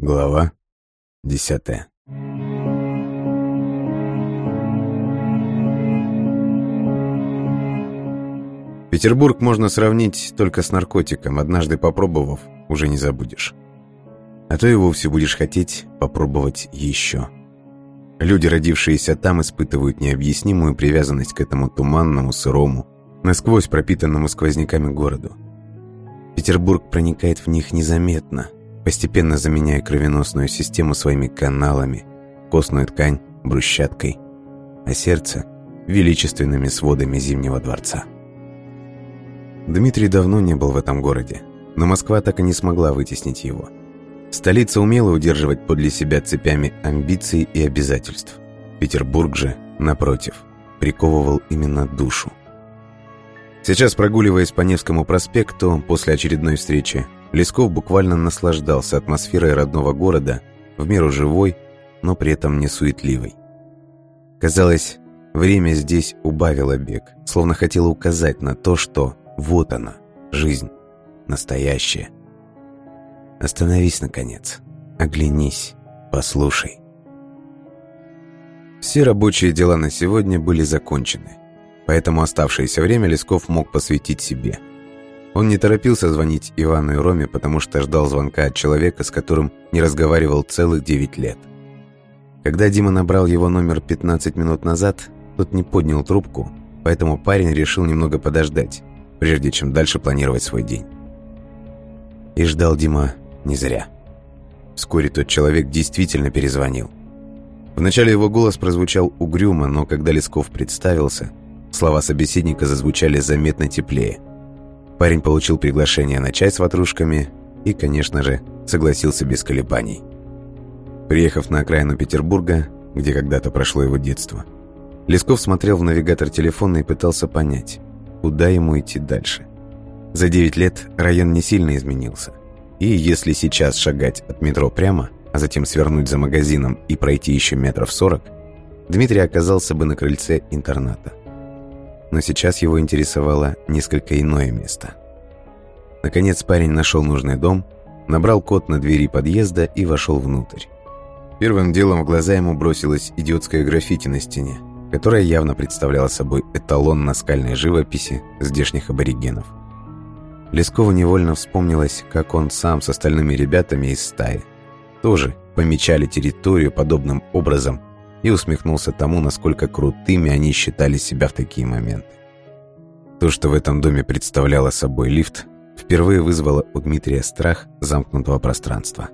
Глава десятая. Петербург можно сравнить только с наркотиком, однажды попробовав, уже не забудешь. А то и вовсе будешь хотеть попробовать еще. Люди, родившиеся там, испытывают необъяснимую привязанность к этому туманному, сырому, насквозь пропитанному сквозняками городу. Петербург проникает в них незаметно, постепенно заменяя кровеносную систему своими каналами, костную ткань брусчаткой, а сердце – величественными сводами Зимнего дворца. Дмитрий давно не был в этом городе, но Москва так и не смогла вытеснить его. Столица умела удерживать подле себя цепями амбиций и обязательств. Петербург же, напротив, приковывал именно душу. Сейчас, прогуливаясь по Невскому проспекту после очередной встречи, Лесков буквально наслаждался атмосферой родного города, в меру живой, но при этом не суетливой. Казалось, время здесь убавило бег, словно хотело указать на то, что вот она, жизнь, настоящая. Остановись, наконец, оглянись, послушай. Все рабочие дела на сегодня были закончены, поэтому оставшееся время Лесков мог посвятить себе. Он не торопился звонить Ивану и Роме, потому что ждал звонка от человека, с которым не разговаривал целых 9 лет. Когда Дима набрал его номер 15 минут назад, тот не поднял трубку, поэтому парень решил немного подождать, прежде чем дальше планировать свой день. И ждал Дима не зря. Вскоре тот человек действительно перезвонил. Вначале его голос прозвучал угрюмо, но когда Лесков представился, слова собеседника зазвучали заметно теплее. Парень получил приглашение на чай с ватрушками и, конечно же, согласился без колебаний. Приехав на окраину Петербурга, где когда-то прошло его детство, Лесков смотрел в навигатор телефона и пытался понять, куда ему идти дальше. За 9 лет район не сильно изменился. И если сейчас шагать от метро прямо, а затем свернуть за магазином и пройти еще метров сорок, Дмитрий оказался бы на крыльце интерната. Но сейчас его интересовало несколько иное место. Наконец парень нашел нужный дом, набрал код на двери подъезда и вошел внутрь. Первым делом в глаза ему бросилось идиотское граффити на стене, которое явно представляло собой эталон наскальной живописи здешних аборигенов. Лескову невольно вспомнилось, как он сам с остальными ребятами из стаи тоже помечали территорию подобным образом и усмехнулся тому, насколько крутыми они считали себя в такие моменты. То, что в этом доме представляло собой лифт, впервые вызвало у Дмитрия страх замкнутого пространства.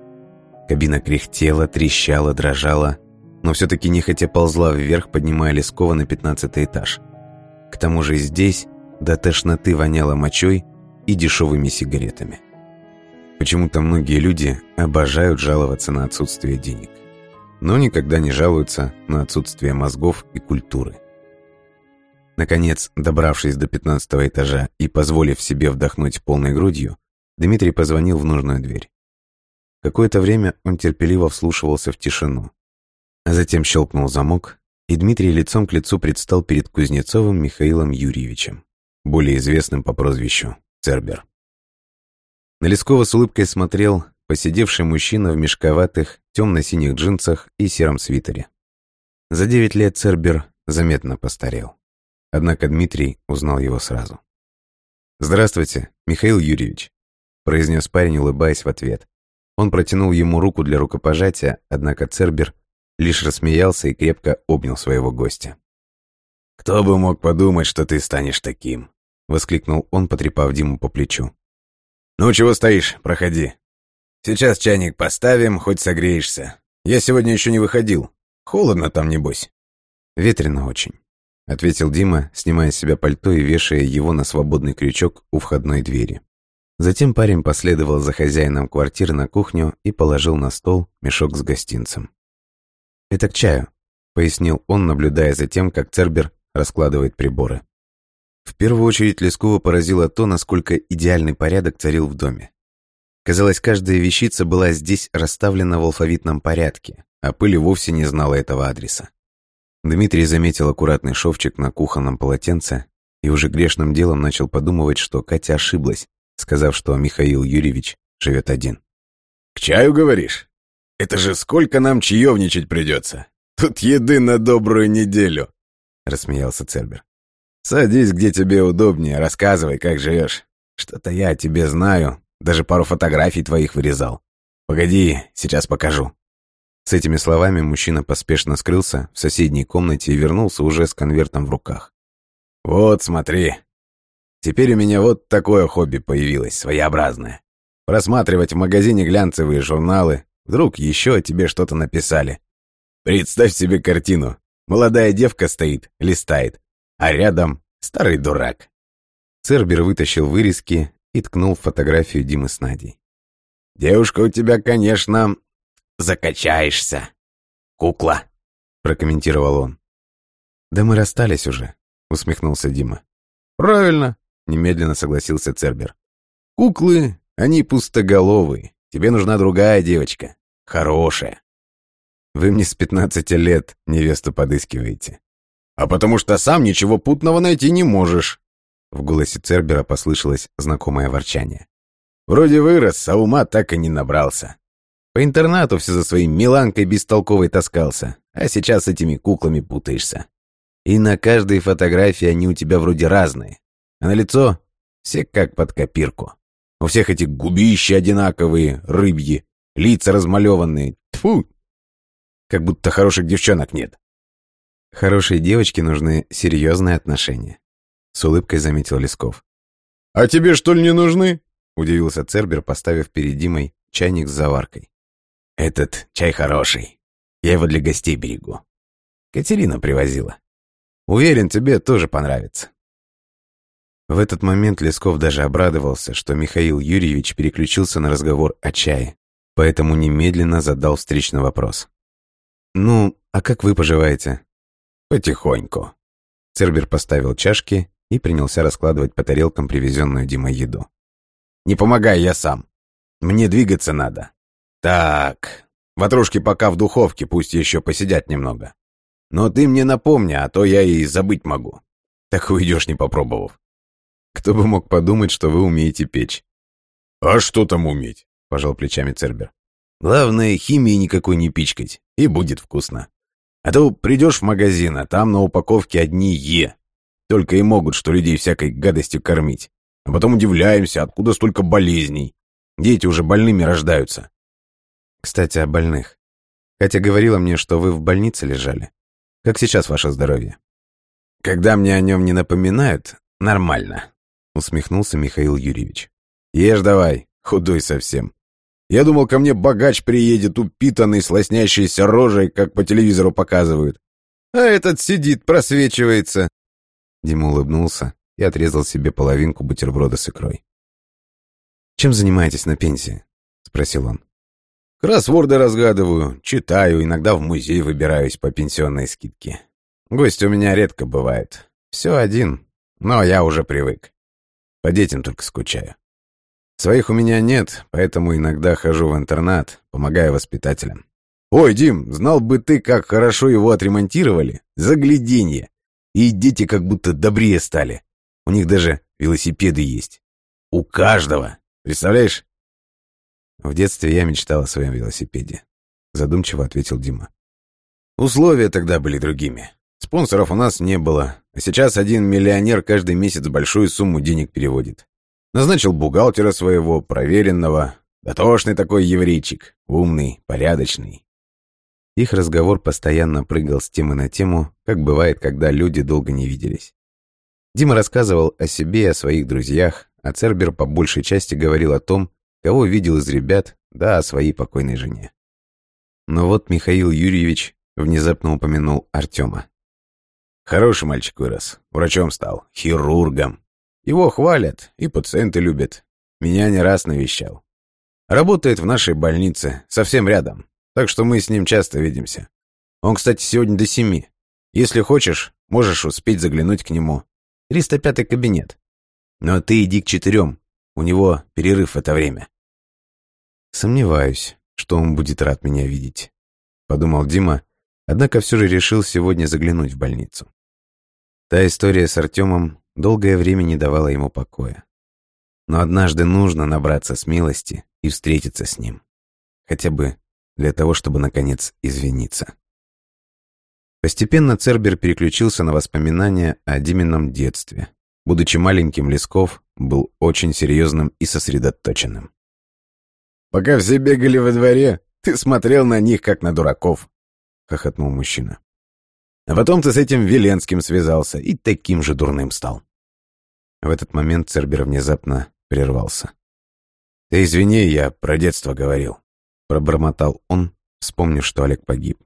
Кабина кряхтела, трещала, дрожала, но все-таки нехотя ползла вверх, поднимая Лескова на пятнадцатый этаж. К тому же здесь до тошноты воняло мочой и дешевыми сигаретами. Почему-то многие люди обожают жаловаться на отсутствие денег, но никогда не жалуются на отсутствие мозгов и культуры. Наконец, добравшись до пятнадцатого этажа и позволив себе вдохнуть полной грудью, Дмитрий позвонил в нужную дверь. Какое-то время он терпеливо вслушивался в тишину, а затем щелкнул замок, и Дмитрий лицом к лицу предстал перед Кузнецовым Михаилом Юрьевичем, более известным по прозвищу Цербер. На Лескова с улыбкой смотрел посидевший мужчина в мешковатых, темно-синих джинсах и сером свитере. За девять лет Цербер заметно постарел. Однако Дмитрий узнал его сразу. «Здравствуйте, Михаил Юрьевич», — произнес парень, улыбаясь в ответ. Он протянул ему руку для рукопожатия, однако Цербер лишь рассмеялся и крепко обнял своего гостя. «Кто бы мог подумать, что ты станешь таким?» — воскликнул он, потрепав Диму по плечу. «Ну, чего стоишь? Проходи. Сейчас чайник поставим, хоть согреешься. Я сегодня еще не выходил. Холодно там, небось». «Ветрено очень», — ответил Дима, снимая с себя пальто и вешая его на свободный крючок у входной двери. Затем парень последовал за хозяином квартиры на кухню и положил на стол мешок с гостинцем. «Это к чаю», — пояснил он, наблюдая за тем, как Цербер раскладывает приборы. В первую очередь Лескова поразило то, насколько идеальный порядок царил в доме. Казалось, каждая вещица была здесь расставлена в алфавитном порядке, а пыль вовсе не знала этого адреса. Дмитрий заметил аккуратный шовчик на кухонном полотенце и уже грешным делом начал подумывать, что Катя ошиблась, сказав, что Михаил Юрьевич живет один. «К чаю, говоришь?» Это же сколько нам чаевничать придется! Тут еды на добрую неделю!» — рассмеялся Цербер. «Садись, где тебе удобнее, рассказывай, как живешь. Что-то я о тебе знаю, даже пару фотографий твоих вырезал. Погоди, сейчас покажу». С этими словами мужчина поспешно скрылся в соседней комнате и вернулся уже с конвертом в руках. «Вот, смотри. Теперь у меня вот такое хобби появилось, своеобразное. Просматривать в магазине глянцевые журналы. Вдруг еще о тебе что-то написали. Представь себе картину. Молодая девка стоит, листает, а рядом старый дурак. Цербер вытащил вырезки и ткнул фотографию Димы с Надей. «Девушка у тебя, конечно, закачаешься. Кукла», — прокомментировал он. «Да мы расстались уже», — усмехнулся Дима. «Правильно», — немедленно согласился Цербер. «Куклы, они пустоголовые. Тебе нужна другая девочка. Хорошая. Вы мне с пятнадцати лет невесту подыскиваете. А потому что сам ничего путного найти не можешь. В голосе Цербера послышалось знакомое ворчание. Вроде вырос, а ума так и не набрался. По интернату все за своей миланкой бестолковой таскался, а сейчас с этими куклами путаешься. И на каждой фотографии они у тебя вроде разные, а на лицо все как под копирку. У всех эти губища одинаковые, рыбьи, лица размалеванные. Тфу, как будто хороших девчонок нет. Хорошей девочке нужны серьезные отношения. С улыбкой заметил Лесков. «А тебе что ли не нужны?» Удивился Цербер, поставив перед Димой чайник с заваркой. «Этот чай хороший. Я его для гостей берегу. Катерина привозила. Уверен, тебе тоже понравится». В этот момент Лесков даже обрадовался, что Михаил Юрьевич переключился на разговор о чае, поэтому немедленно задал встречный вопрос. «Ну, а как вы поживаете?» «Потихоньку». Цербер поставил чашки и принялся раскладывать по тарелкам привезенную Димой еду. «Не помогай, я сам. Мне двигаться надо. Так, ватрушки пока в духовке, пусть еще посидят немного. Но ты мне напомни, а то я и забыть могу. Так уйдешь, не попробовав». «Кто бы мог подумать, что вы умеете печь?» «А что там уметь?» — пожал плечами Цербер. «Главное, химии никакой не пичкать и будет вкусно. А то придешь в магазин, а там на упаковке одни «Е». Только и могут, что людей всякой гадостью кормить. А потом удивляемся, откуда столько болезней. Дети уже больными рождаются. Кстати, о больных. Катя говорила мне, что вы в больнице лежали. Как сейчас ваше здоровье? Когда мне о нем не напоминают, нормально, усмехнулся Михаил Юрьевич. Ешь давай, худой совсем. Я думал, ко мне богач приедет, упитанный, с лоснящейся рожей, как по телевизору показывают. А этот сидит, просвечивается. Дима улыбнулся и отрезал себе половинку бутерброда с икрой. «Чем занимаетесь на пенсии?» — спросил он. «Кроссворды разгадываю, читаю, иногда в музей выбираюсь по пенсионной скидке. Гости у меня редко бывают. Все один, но я уже привык. По детям только скучаю. Своих у меня нет, поэтому иногда хожу в интернат, помогаю воспитателям. Ой, Дим, знал бы ты, как хорошо его отремонтировали. Загляденье. И дети как будто добрее стали. У них даже велосипеды есть. У каждого. Представляешь? В детстве я мечтал о своем велосипеде. Задумчиво ответил Дима. Условия тогда были другими. Спонсоров у нас не было. А сейчас один миллионер каждый месяц большую сумму денег переводит. Назначил бухгалтера своего, проверенного. Дотошный такой еврейчик. Умный, порядочный. Их разговор постоянно прыгал с темы на тему, как бывает, когда люди долго не виделись. Дима рассказывал о себе и о своих друзьях, а Цербер по большей части говорил о том, кого видел из ребят, да о своей покойной жене. Но вот Михаил Юрьевич внезапно упомянул Артема. «Хороший мальчик вырос, врачом стал, хирургом. Его хвалят, и пациенты любят. Меня не раз навещал. Работает в нашей больнице, совсем рядом, так что мы с ним часто видимся. Он, кстати, сегодня до семи. Если хочешь, можешь успеть заглянуть к нему. 305 кабинет. Но ты иди к четырем, у него перерыв в это время. Сомневаюсь, что он будет рад меня видеть, подумал Дима, однако все же решил сегодня заглянуть в больницу. Та история с Артемом долгое время не давала ему покоя. Но однажды нужно набраться смелости и встретиться с ним. Хотя бы для того, чтобы, наконец, извиниться. Постепенно Цербер переключился на воспоминания о Димином детстве. Будучи маленьким, Лесков был очень серьезным и сосредоточенным. «Пока все бегали во дворе, ты смотрел на них, как на дураков», — хохотнул мужчина. «А потом ты с этим Веленским связался и таким же дурным стал». В этот момент Цербер внезапно прервался. «Ты извини, я про детство говорил», — пробормотал он, вспомнив, что Олег погиб.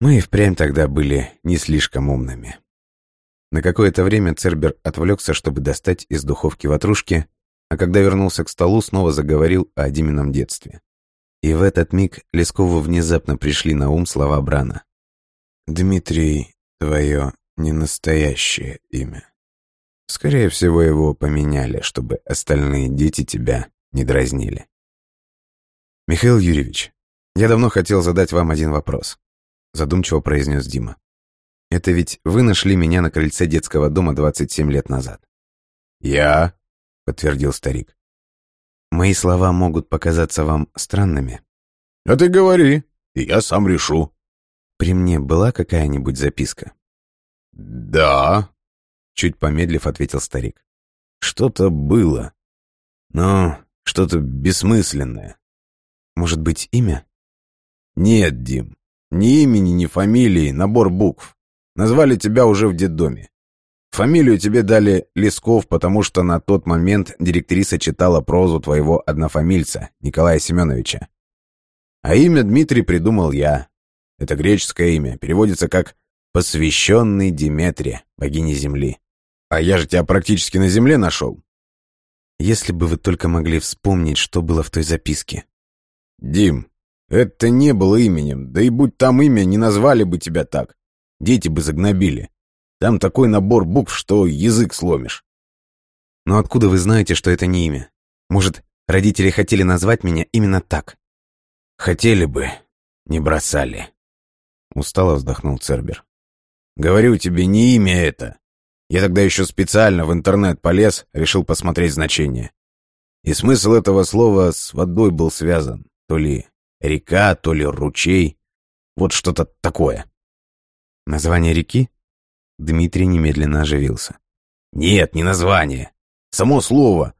Мы и впрямь тогда были не слишком умными. На какое-то время Цербер отвлекся, чтобы достать из духовки ватрушки, а когда вернулся к столу, снова заговорил о Димином детстве. И в этот миг Лескову внезапно пришли на ум слова Брана. «Дмитрий, твое не настоящее имя. Скорее всего, его поменяли, чтобы остальные дети тебя не дразнили. Михаил Юрьевич, я давно хотел задать вам один вопрос задумчиво произнес Дима. «Это ведь вы нашли меня на крыльце детского дома 27 лет назад». «Я?» — подтвердил старик. «Мои слова могут показаться вам странными». «А ты говори, и я сам решу». «При мне была какая-нибудь записка?» «Да», — чуть помедлив ответил старик. «Что-то было. Но что-то бессмысленное». «Может быть, имя?» «Нет, Дим, ни имени, ни фамилии, набор букв. Назвали тебя уже в детдоме. Фамилию тебе дали Лесков, потому что на тот момент директриса читала прозу твоего однофамильца, Николая Семеновича. А имя Дмитрий придумал я. Это греческое имя, переводится как «посвященный Диметре, богине Земли». А я же тебя практически на Земле нашел. Если бы вы только могли вспомнить, что было в той записке. Дим, это не было именем, да и будь там имя, не назвали бы тебя так. Дети бы загнобили. Там такой набор букв, что язык сломишь. Но откуда вы знаете, что это не имя? Может, родители хотели назвать меня именно так? Хотели бы, не бросали. Устало вздохнул Цербер. Говорю тебе, не имя это. Я тогда еще специально в интернет полез, решил посмотреть значение. И смысл этого слова с водой был связан. То ли Река, то ли ручей. Вот что-то такое. Название реки? Дмитрий немедленно оживился. Нет, не название. Само слово.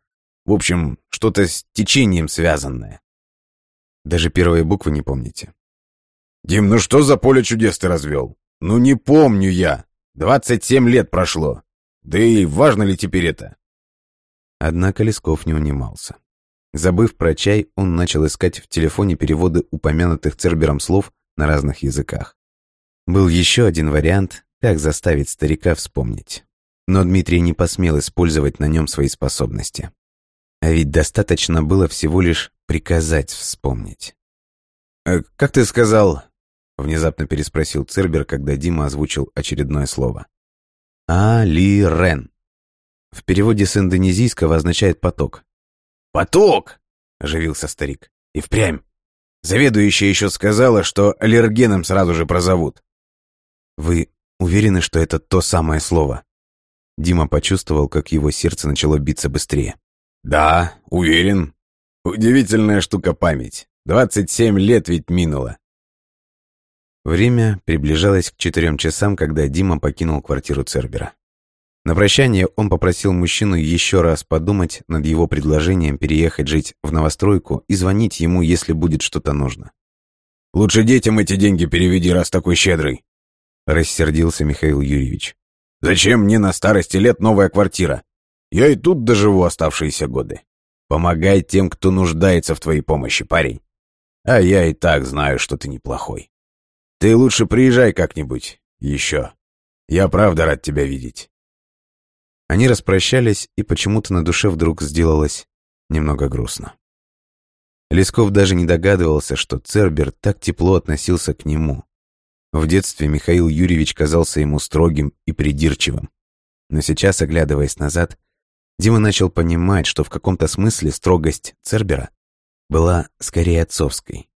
В общем, что-то с течением связанное. Даже первые буквы не помните? Дим, ну что за поле чудес ты развел? Ну не помню я. Двадцать семь лет прошло. Да и важно ли теперь это? Однако Лесков не унимался. Забыв про чай, он начал искать в телефоне переводы упомянутых Цербером слов на разных языках. Был еще один вариант, как заставить старика вспомнить. Но Дмитрий не посмел использовать на нем свои способности. А ведь достаточно было всего лишь приказать вспомнить. «Э, «Как ты сказал?» — внезапно переспросил Цербер, когда Дима озвучил очередное слово. «А-ли-рен». В переводе с индонезийского означает «поток». «Поток!» — оживился старик. «И впрямь. Заведующая еще сказала, что аллергеном сразу же прозовут». «Вы уверены, что это то самое слово?» Дима почувствовал, как его сердце начало биться быстрее. «Да, уверен. Удивительная штука память. Двадцать семь лет ведь минуло». Время приближалось к четырем часам, когда Дима покинул квартиру Цербера. На прощание он попросил мужчину еще раз подумать над его предложением переехать жить в новостройку и звонить ему, если будет что-то нужно. «Лучше детям эти деньги переведи, раз такой щедрый», — рассердился Михаил Юрьевич. «Зачем мне на старости лет новая квартира? Я и тут доживу оставшиеся годы. Помогай тем, кто нуждается в твоей помощи, парень. А я и так знаю, что ты неплохой. Ты лучше приезжай как-нибудь еще. Я правда рад тебя видеть». Они распрощались, и почему-то на душе вдруг сделалось немного грустно. Лесков даже не догадывался, что Цербер так тепло относился к нему. В детстве Михаил Юрьевич казался ему строгим и придирчивым. Но сейчас, оглядываясь назад, Дима начал понимать, что в каком-то смысле строгость Цербера была скорее отцовской.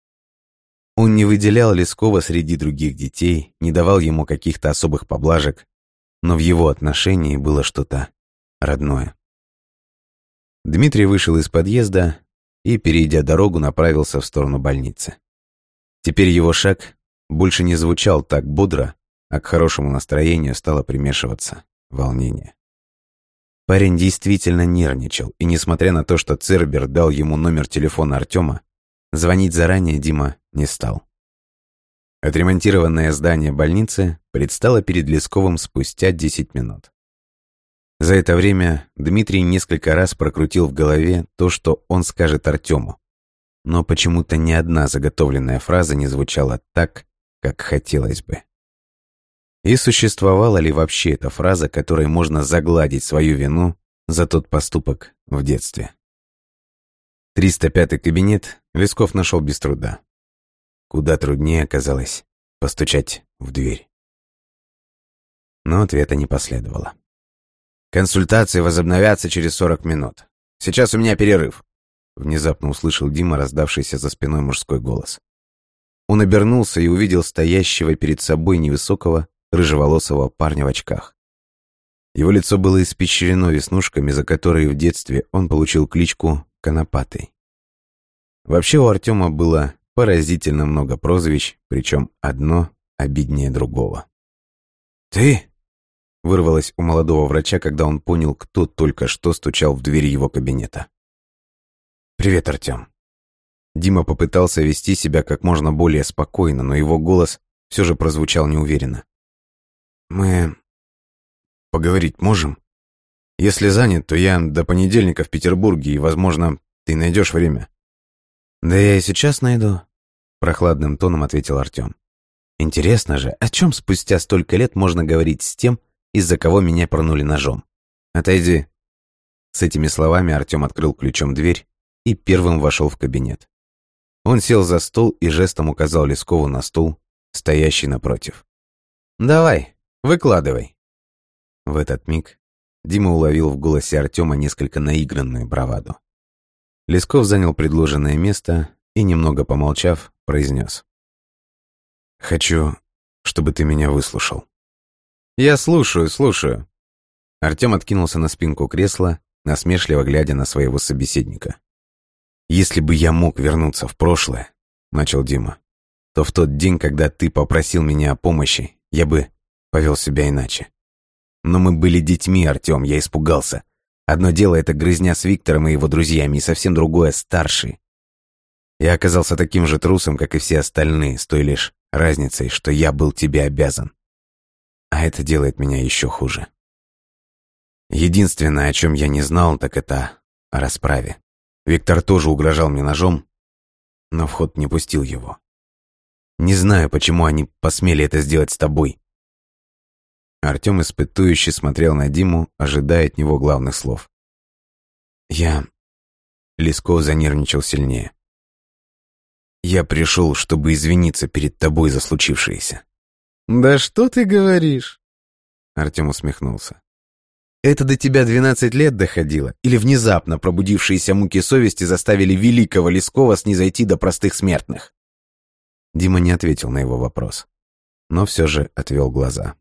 Он не выделял Лескова среди других детей, не давал ему каких-то особых поблажек, но в его отношении было что-то родное. Дмитрий вышел из подъезда и, перейдя дорогу, направился в сторону больницы. Теперь его шаг больше не звучал так бодро, а к хорошему настроению стало примешиваться волнение. Парень действительно нервничал, и несмотря на то, что Цербер дал ему номер телефона Артема, звонить заранее Дима не стал. Отремонтированное здание больницы предстало перед Лесковым спустя 10 минут. За это время Дмитрий несколько раз прокрутил в голове то, что он скажет Артему, но почему-то ни одна заготовленная фраза не звучала так, как хотелось бы. И существовала ли вообще эта фраза, которой можно загладить свою вину за тот поступок в детстве? 305-й кабинет Лесков нашел без труда. Куда труднее оказалось постучать в дверь. Но ответа не последовало. «Консультации возобновятся через 40 минут. Сейчас у меня перерыв», — внезапно услышал Дима раздавшийся за спиной мужской голос. Он обернулся и увидел стоящего перед собой невысокого, рыжеволосого парня в очках. Его лицо было испещрено веснушками, за которые в детстве он получил кличку Конопатый. Вообще у Артема было поразительно много прозвищ, причем одно обиднее другого. «Ты?» — вырвалось у молодого врача, когда он понял, кто только что стучал в дверь его кабинета. «Привет, Артем». Дима попытался вести себя как можно более спокойно, но его голос все же прозвучал неуверенно. Мы поговорить можем? Если занят, то я до понедельника в Петербурге, и, возможно, ты найдешь время. Да я и сейчас найду, прохладным тоном ответил Артем. Интересно же, о чем спустя столько лет можно говорить с тем, из-за кого меня пронули ножом? Отойди. С этими словами Артем открыл ключом дверь и первым вошел в кабинет. Он сел за стол и жестом указал Лескову на стул, стоящий напротив. «Давай, Выкладывай». В этот миг Дима уловил в голосе Артема несколько наигранную браваду. Лесков занял предложенное место и, немного помолчав, произнес. «Хочу, чтобы ты меня выслушал». «Я слушаю, слушаю». Артем откинулся на спинку кресла, насмешливо глядя на своего собеседника. «Если бы я мог вернуться в прошлое», — начал Дима, «то в тот день, когда ты попросил меня о помощи, я бы повел себя иначе. Но мы были детьми, Артем, я испугался. Одно дело это грызня с Виктором и его друзьями, и совсем другое — старший. Я оказался таким же трусом, как и все остальные, с той лишь разницей, что я был тебе обязан. А это делает меня еще хуже. Единственное, о чем я не знал, так это о расправе. Виктор тоже угрожал мне ножом, но в ход не пустил его. Не знаю, почему они посмели это сделать с тобой. Артем испытующе смотрел на Диму, ожидая от него главных слов. «Я...» Лесков занервничал сильнее. «Я пришел, чтобы извиниться перед тобой за случившееся». «Да что ты говоришь?» Артем усмехнулся. «Это до тебя двенадцать лет доходило? Или внезапно пробудившиеся муки совести заставили великого Лескова снизойти до простых смертных?» Дима не ответил на его вопрос, но все же отвел глаза.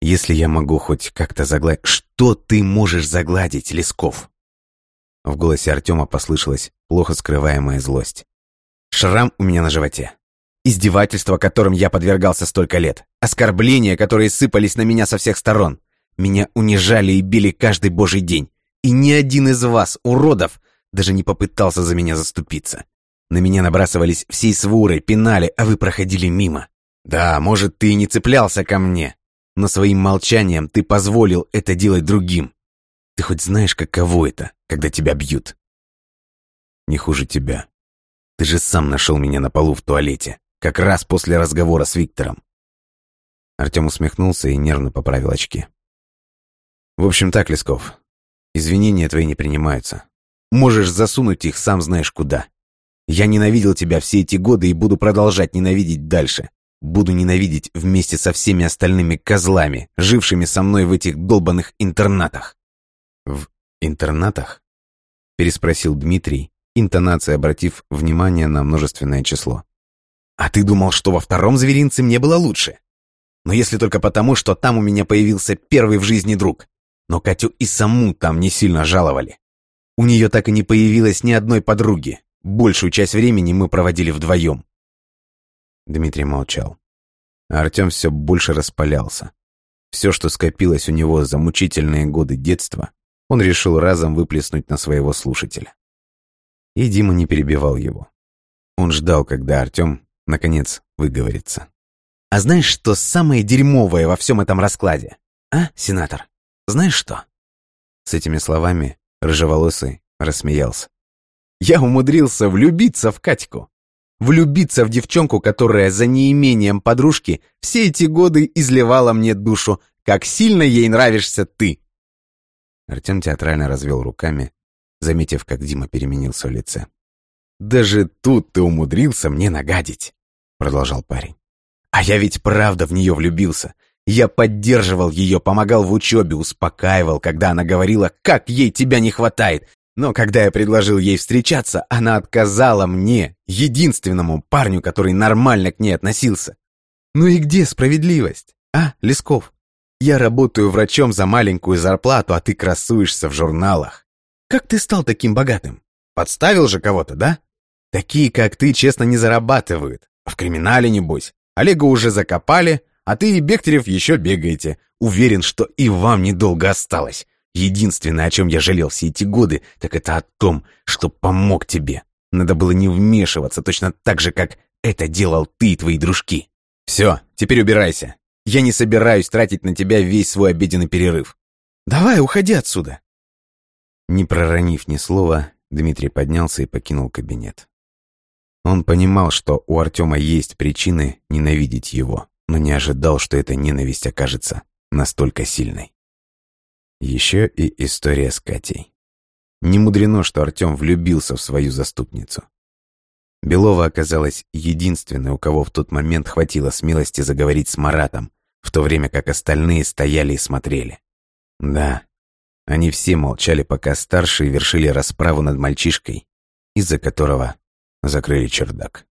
Если я могу хоть как-то загладить... Что ты можешь загладить, Лесков? В голосе Артема послышалась плохо скрываемая злость. Шрам у меня на животе. Издевательства, которым я подвергался столько лет. Оскорбления, которые сыпались на меня со всех сторон. Меня унижали и били каждый божий день. И ни один из вас, уродов, даже не попытался за меня заступиться. На меня набрасывались всей сворой, пинали, а вы проходили мимо. Да, может, ты и не цеплялся ко мне, но своим молчанием ты позволил это делать другим. Ты хоть знаешь, каково это, когда тебя бьют? Не хуже тебя. Ты же сам нашел меня на полу в туалете, как раз после разговора с Виктором. Артем усмехнулся и нервно поправил очки. В общем так, Лесков, извинения твои не принимаются. Можешь засунуть их сам знаешь куда. Я ненавидел тебя все эти годы и буду продолжать ненавидеть дальше. Буду ненавидеть вместе со всеми остальными козлами, жившими со мной в этих долбанных интернатах. В интернатах? Переспросил Дмитрий, интонация обратив внимание на множественное число. А ты думал, что во втором зверинце мне было лучше? Но если только потому, что там у меня появился первый в жизни друг. Но Катю и саму там не сильно жаловали. У нее так и не появилось ни одной подруги. Большую часть времени мы проводили вдвоем. Дмитрий молчал. А Артем все больше распалялся. Все, что скопилось у него за мучительные годы детства, он решил разом выплеснуть на своего слушателя. И Дима не перебивал его. Он ждал, когда Артем, наконец, выговорится. «А знаешь, что самое дерьмовое во всем этом раскладе? А, сенатор? Знаешь что?» С этими словами рыжеволосый рассмеялся. «Я умудрился влюбиться в Катьку. Влюбиться в девчонку, которая за неимением подружки все эти годы изливала мне душу, как сильно ей нравишься ты!» Артем театрально развел руками, заметив, как Дима переменился в лице. «Даже тут ты умудрился мне нагадить», — продолжал парень. «А я ведь правда в нее влюбился. Я поддерживал ее, помогал в учебе, успокаивал, когда она говорила, как ей тебя не хватает. Но когда я предложил ей встречаться, она отказала мне, единственному парню, который нормально к ней относился. Ну и где справедливость? А, Лесков? Я работаю врачом за маленькую зарплату, а ты красуешься в журналах. Как ты стал таким богатым? Подставил же кого-то, да? Такие, как ты, честно не зарабатывают. В криминале, небось. Олега уже закопали, а ты и Бехтерев еще бегаете. Уверен, что и вам недолго осталось. Единственное, о чем я жалел все эти годы, так это о том, что помог тебе. Надо было не вмешиваться, точно так же, как это делал ты и твои дружки. Все, теперь убирайся. Я не собираюсь тратить на тебя весь свой обеденный перерыв. Давай, уходи отсюда. Не проронив ни слова, Дмитрий поднялся и покинул кабинет. Он понимал, что у Артема есть причины ненавидеть его, но не ожидал, что эта ненависть окажется настолько сильной. Еще и история с Катей. Не мудрено, что Артем влюбился в свою заступницу. Белова оказалась единственной, у кого в тот момент хватило смелости заговорить с Маратом, в то время как остальные стояли и смотрели. Да, они все молчали, пока старшие вершили расправу над мальчишкой, из-за которого закрыли чердак.